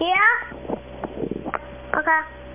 Yeah? Okay.